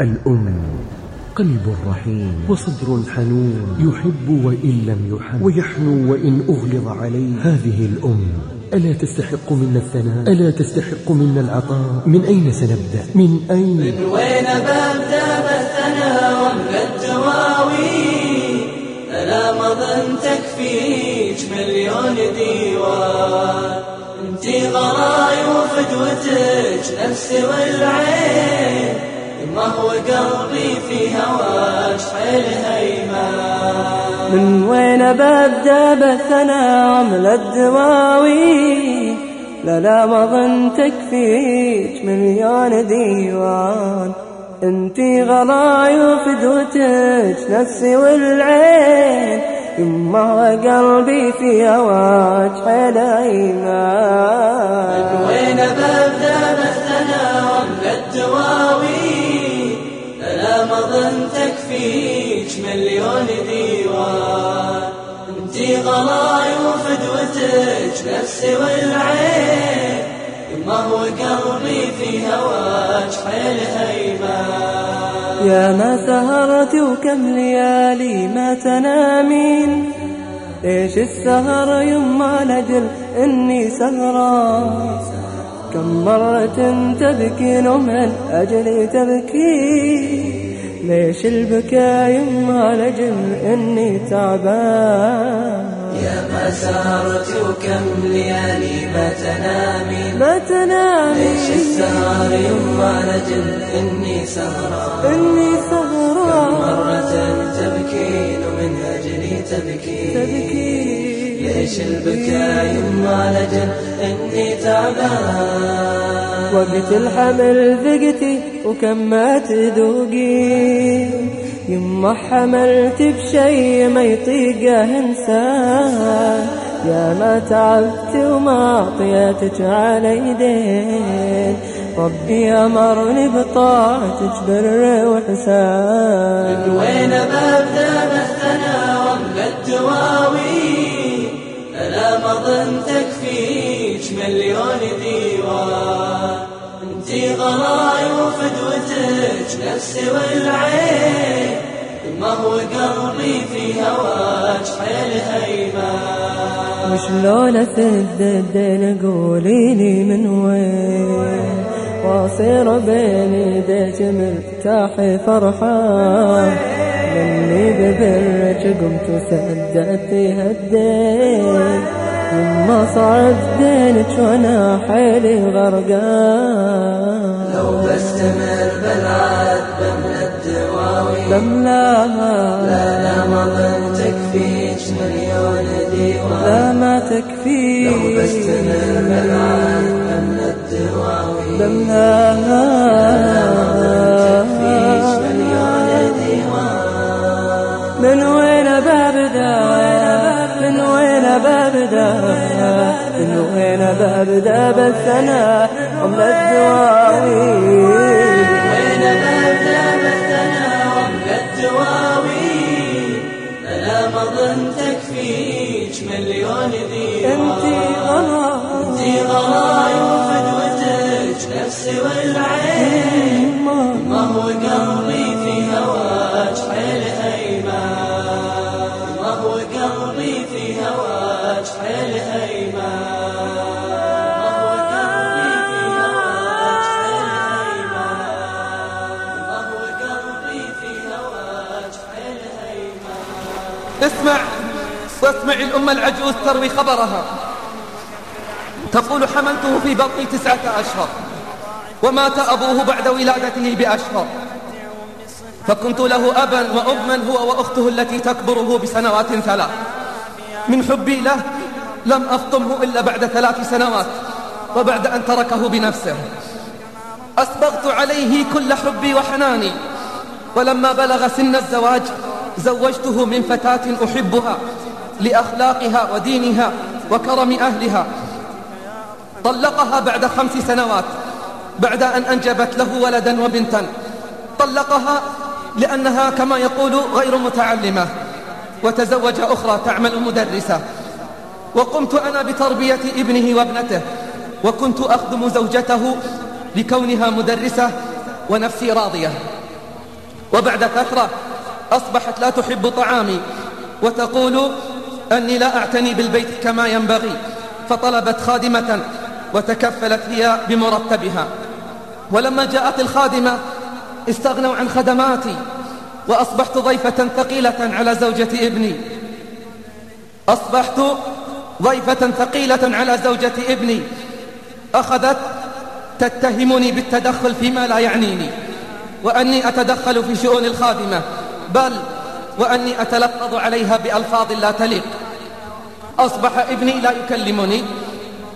الأم قلب رحيم وصدر حنون يحب وإن لم يحب ويحنو وإن أغلظ عليه. هذه الأم ألا تستحق منا الثناء؟ ألا تستحق منا العطاء؟ من أين سنبدأ؟ من أين؟ من وين ببدأ بالثناء ومن الدواوي ألا مضن تكفيك مليون ديوان؟ انتي غراي وفدوتك نفسي والعين. ما هو قلبي في هواك حيل هيمان من وين ببدا بالثنا عمل الدواوي؟ لا لا ما ظن تكفيك مليون ديوان. أنتي غلاي وفدوتك نفسي والعين. يما قلبي في هواك حيل ايمان من وين ببدا بالثنا عمل الدواوي؟ نفسي والعين ما هو قلبي في هواك حيل يا ما سهرت وكم ليالي ما تنامين ليش السهر يما لجل إني سهران. كم مرة تبكين ومن أجلي تبكي ليش البكاء يما لجل إني تعبان. يا ما سهرت وكم ليالي ما تنامي. ما تنامي. ليش السهر يما لجل إني سهران. إني سهران. كم مرة تبكين ومن أجلي تبكي تبكي ليش البكاء يما لجل إني تعبان. وقت الحمل ذقتي وكم ما تذوقي يما حملت بشي ما يطيقه انسان يا ما تعبت وما أعطيتك على يدين ربي أمرني بطاعتك بر وحسان من وين ببدا بالثنا ومن الدواوي؟ ألا مظن تكفيك مليون ديوان. غلاي وفدوتك نفسي والعين. ما هو قلبي في هواك حيل هيمان وشلون اسد الدين قولي لي من وين؟ واصير بين يديك مرتاح فرحان. مني ببرك قمت وسددت الدين يما صعد دينك وأنا حيلي غرقان. لو بستمر بالعاد بملى الدواوي بملاها. لا لا ما ظن تكفيك مليون ديوان. لا ما تكفي لو بستمر بالعاد بملى الدواوي بملاها. تكفيك وين ببدا من وين ببدا بالثنا قبل الدواوي. وين ببدا مثلا ومن الدواوي. ألا مظن تكفيك مليون ديوان انتي غلا انتي غلاي وفدوتك نفسي والعين. اسمع واسمع الأم العجوز تروي خبرها. تقول حملته في بطني تسعة أشهر ومات أبوه بعد ولادته بأشهر. فكنت له أبا وأما هو وأخته التي تكبره بسنوات ثلاث. من حبي له لم أفطمه إلا بعد ثلاث سنوات وبعد أن تركه بنفسه. أسبغت عليه كل حبي وحناني ولما بلغ سن الزواج زوجته من فتاة أحبها لأخلاقها ودينها وكرم أهلها. طلقها بعد خمس سنوات بعد أن أنجبت له ولدا وبنتا. طلقها لأنها كما يقول غير متعلمة. وتزوج أخرى تعمل مدرسة. وقمت أنا بتربية ابنه وابنته. وكنت أخدم زوجته لكونها مدرسة ونفسي راضية. وبعد فترة أصبحت لا تحب طعامي وتقول أني لا أعتني بالبيت كما ينبغي فطلبت خادمة وتكفلت هي بمرتبها. ولما جاءت الخادمة استغنوا عن خدماتي وأصبحت ضيفة ثقيلة على زوجة ابني. أصبحت ضيفة ثقيلة على زوجة ابني. أخذت تتهمني بالتدخل فيما لا يعنيني وأني أتدخل في شؤون الخادمة. بل وأني أتلفظ عليها بألفاظ لا تليق. أصبح ابني لا يكلمني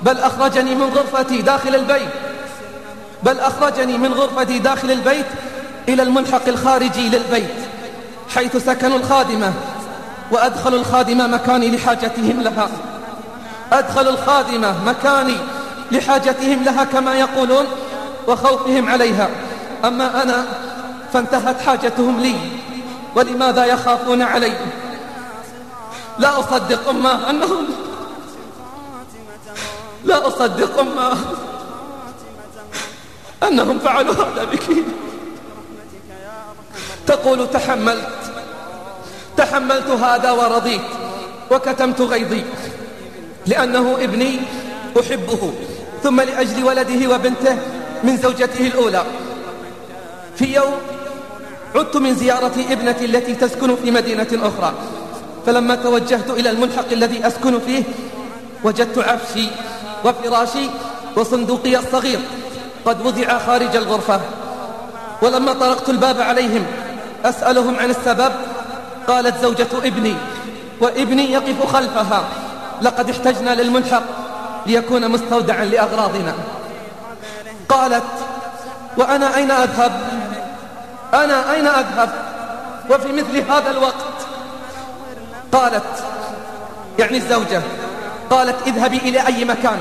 بل أخرجني من غرفتي داخل البيت. بل أخرجني من غرفتي داخل البيت إلى الملحق الخارجي للبيت حيث سكنوا الخادمة وأدخلوا الخادمة مكاني لحاجتهم لها. أدخلوا الخادمة مكاني لحاجتهم لها كما يقولون وخوفهم عليها. أما أنا فانتهت حاجتهم لي. ولماذا يخافون علي؟ لا أصدق أمه أنهم لا أصدق أمه أنهم فعلوا هذا بك. تقول تحملت. تحملت هذا ورضيت وكتمت غيظي لأنه ابني أحبه. ثم لأجل ولده وبنته من زوجته الأولى. في يوم عدت من زيارة ابنتي التي تسكن في مدينة أخرى. فلما توجهت إلى الملحق الذي أسكن فيه وجدت عفشي وفراشي وصندوقي الصغير قد وضع خارج الغرفة. ولما طرقت الباب عليهم أسألهم عن السبب قالت زوجة ابني وابني يقف خلفها لقد احتجنا للملحق ليكون مستودعا لأغراضنا. قالت وأنا أين أذهب؟ أنا أين أذهب؟ وفي مثل هذا الوقت. قالت يعني الزوجة قالت اذهبي إلى أي مكان.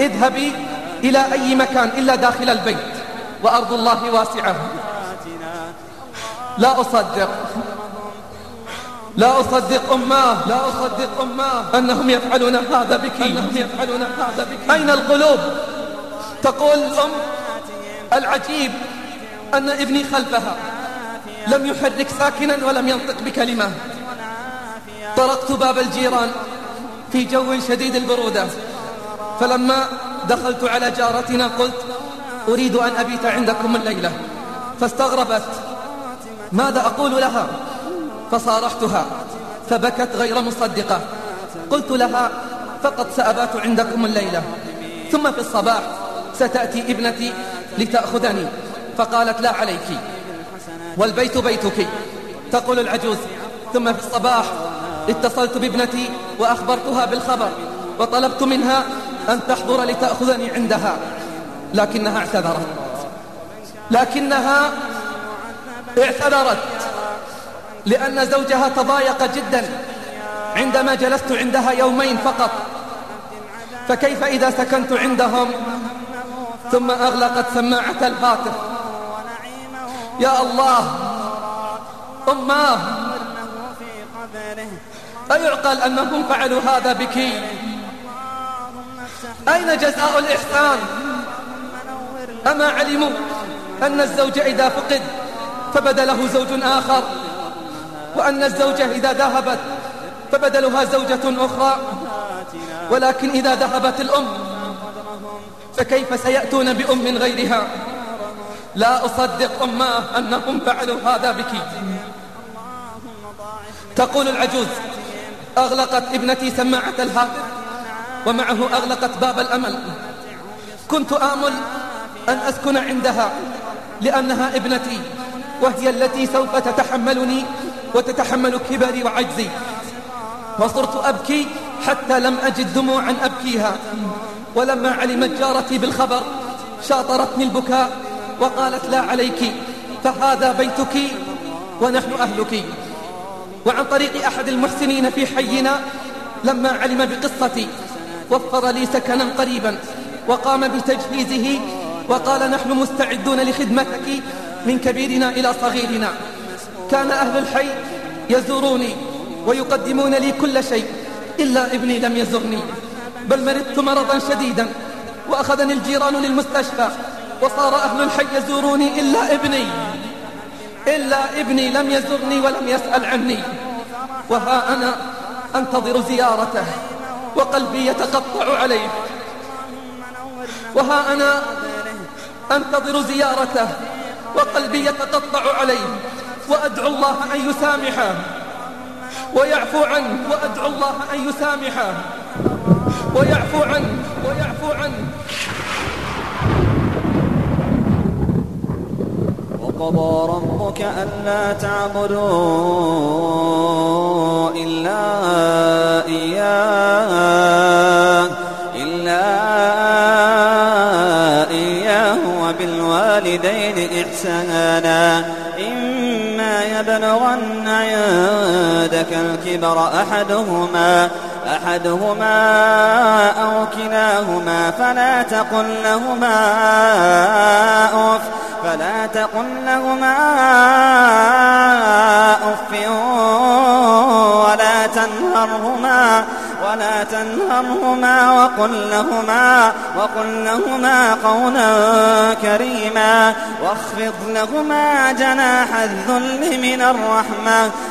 اذهبي إلى أي مكان إلا داخل البيت. وأرض الله واسعة. لا أصدق. لا أصدق أماه لا أصدق أماه أنهم يفعلون هذا بك. أنهم يفعلون هذا بك. أين القلوب؟ تقول الأم العجيب. أن ابني خلفها لم يحرك ساكنا ولم ينطق بكلمة. طرقت باب الجيران في جو شديد البرودة. فلما دخلت على جارتنا قلت أريد أن أبيت عندكم الليلة. فاستغربت ماذا أقول لها؟ فصارحتها فبكت غير مصدقة. قلت لها فقط سأبات عندكم الليلة. ثم في الصباح ستأتي ابنتي لتأخذني. فقالت لا عليك. والبيت بيتك. تقول العجوز. ثم في الصباح اتصلت بابنتي وأخبرتها بالخبر وطلبت منها أن تحضر لتأخذني عندها. لكنها اعتذرت. لكنها اعتذرت. لأن زوجها تضايق جدا عندما جلست عندها يومين فقط. فكيف إذا سكنت عندهم؟ ثم أغلقت سماعة الهاتف يا الله أماه أيعقل أنهم فعلوا هذا بك؟ أين جزاء الإحسان؟ أما علموا أن الزوج إذا فقد فبدله زوج آخر وأن الزوجة إذا ذهبت فبدلها زوجة أخرى. ولكن إذا ذهبت الأم فكيف سيأتون بأم غيرها؟ لا أصدق أماه أنهم فعلوا هذا بك. تقول العجوز أغلقت ابنتي سماعة الهاتف ومعه أغلقت باب الأمل. كنت آمل أن أسكن عندها لأنها ابنتي وهي التي سوف تتحملني وتتحمل كبري وعجزي. وصرت أبكي حتى لم أجد دموعا أبكيها. ولما علمت جارتي بالخبر شاطرتني البكاء وقالت لا عليك فهذا بيتك ونحن أهلك. وعن طريق أحد المحسنين في حينا لما علم بقصتي وفر لي سكنا قريبا وقام بتجهيزه وقال نحن مستعدون لخدمتك من كبيرنا إلى صغيرنا. كان أهل الحي يزوروني ويقدمون لي كل شيء إلا ابني لم يزرني. بل مرضت مرضا شديدا وأخذني الجيران للمستشفى وصار أهل الحي يزوروني إلا ابني. إلا ابني لم يزرني ولم يسأل عني. وها أنا أنتظر زيارته وقلبي يتقطع عليه. وها أنا أنتظر زيارته وقلبي يتقطع عليه. وأدعو الله أن يسامحه. ويعفو عنه وأدعو الله أن يسامحه. ويعفو عنه ويعفو عنه وقضى ربك ألا تعبدوا إلا إياه إلا إياه وبالوالدين إحسانا. إما يبلغن عندك الكبر أحدهما أحدهما أو كلاهما فلا تقل لهما أف فلا تقل لهما أف ولا تنهرهما ولا تنهرهما وقل لهما وقل لهما قولا كريما واخفض لهما جناح الذل من الرحمة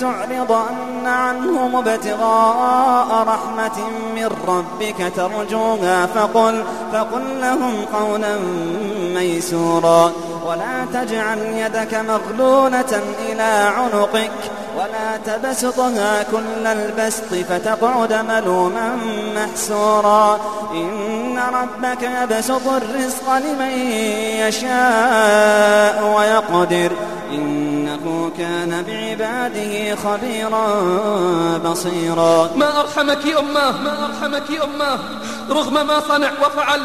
تعرضن عنهم ابتغاء رحمة من ربك ترجوها فقل, فقل لهم قولا ميسورا. ولا تجعل يدك مغلولة إلى عنقك ولا تبسطها كل البسط فتقعد ملوما محسورا. إن ربك يبسط الرزق لمن يشاء ويقدر. إنه كان بعباده خبيرا بصيرا. ما أرحمك أماه ما أرحمك أماه رغم ما صنع وفعل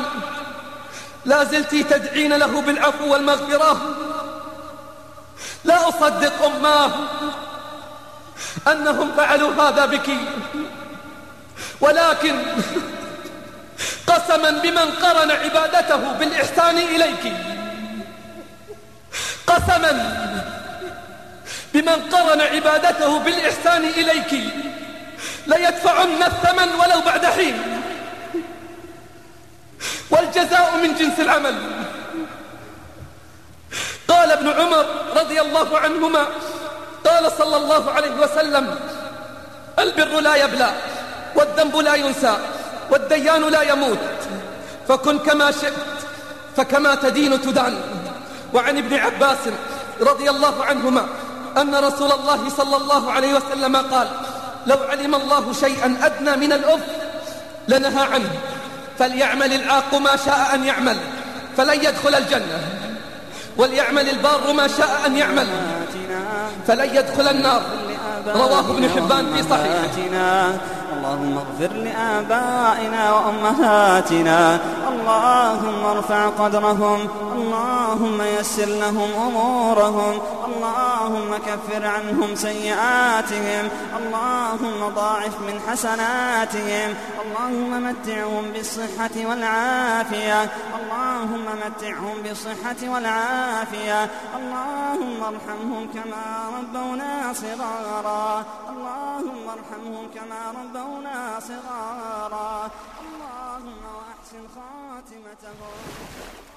لا زلت تدعين له بالعفو والمغفرة. لا أصدق أماه أنهم فعلوا هذا بك. ولكن قسما بمن قرن عبادته بالإحسان إليك. قسما بمن قرن عبادته بالإحسان إليك. ليدفعن الثمن ولو بعد حين. والجزاء من جنس العمل. قال ابن عمر رضي الله عنهما قال صلى الله عليه وسلم البر لا يبلى والذنب لا ينسى والديان لا يموت. فكن كما شئت فكما تدين تدان. وعن ابن عباس رضي الله عنهما أن رسول الله صلى الله عليه وسلم قال لو علم الله شيئا أدنى من الأف لنهى عنه. فليعمل العاق ما شاء أن يعمل فلن يدخل الجنة. وليعمل البار ما شاء أن يعمل فلن يدخل النار. رواه ابن حبان في صحيحه اللهم اغفر لآبائنا وأمهاتنا. اللهم ارفع قدرهم اللهم يسر لهم أمورهم اللهم كفر عنهم سيئاتهم اللهم ضاعف من حسناتهم اللهم متعهم بالصحة والعافية اللهم متعهم بالصحة والعافية اللهم ارحمهم كما ربونا صغارا اللهم ارحمهم كما ربونا صغارا أحسن خاتمته